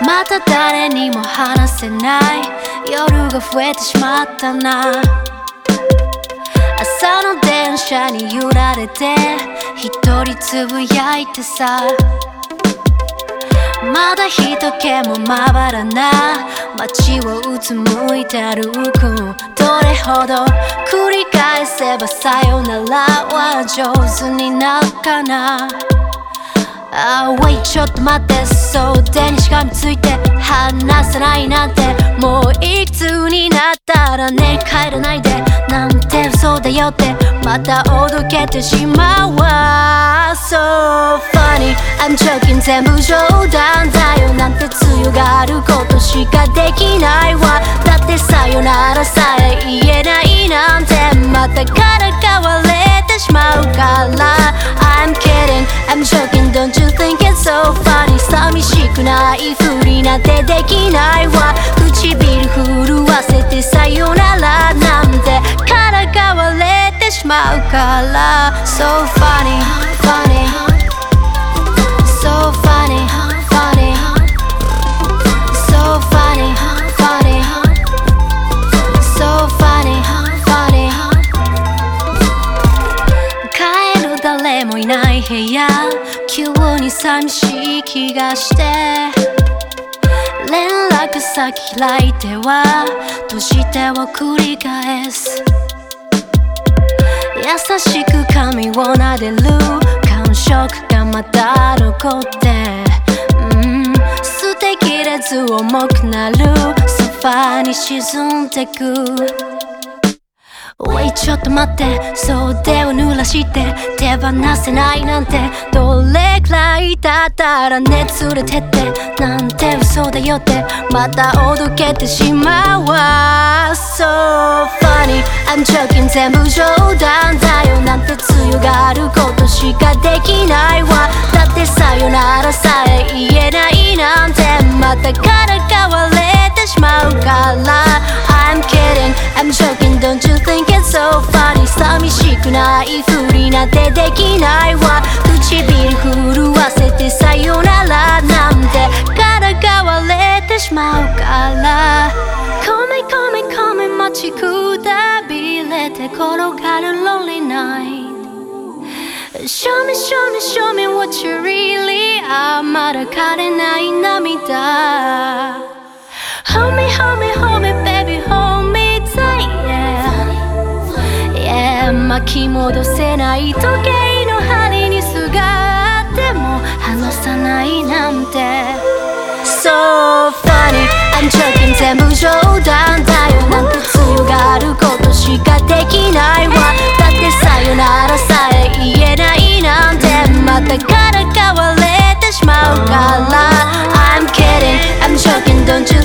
また誰にも話せない。夜が増えてしまったな。朝の電車に揺られて一人つぶやいてさ。まだ人気もまばらな街をうつむいて歩く。どれほど繰り返せばさよならは上手になるかな。あ、uh, wait ちょっと待って。袖にしがみついて話さないなんて。もういつになったらね。帰らないで。なんて。嘘だよって。またおどけてしまうわ。So funny I'm joking 全部冗談だよ。なんて強がること。しかできないわ。だってさよならさえ言えないなんて。またからかわれてしまうから。I'm kidding. I'm joking. Don't you think it's so funny? 寂しくないふりなんてできないわ。唇震わせてさよならなんてからかわれてしまうから。So funny funny. 部屋急に寂しい気がして連絡先開いては閉じてを繰り返す優しく髪を撫でる感触がまだ残ってうん捨てきれず重くなるソファに沈んでく Wait ちょっと待って袖を濡らして手放せないなんてどれくらい経ったら熱れてってなんて嘘だよってまたおどけてしまうわ。So funny. I'm joking. 全部冗談だよなんて強がることしかできないわ。だってさよならさえ言えないなんてまたかないふりなんてできないわ。唇震わせてさよならなんて。からかわれてしまうから。ごめんごめんごめん待ちくたびれて転がる lonely night Show me, show me, show me what you really are まだ枯れない涙。巻き戻せない時計の針にすがっても離さないなんて。So funny I'm joking 全部冗談だよ。なんて強がることしかできないわ。だってさよならさえ言えないなんて。またからかわれてしまうから。I'm kidding I'm joking don't you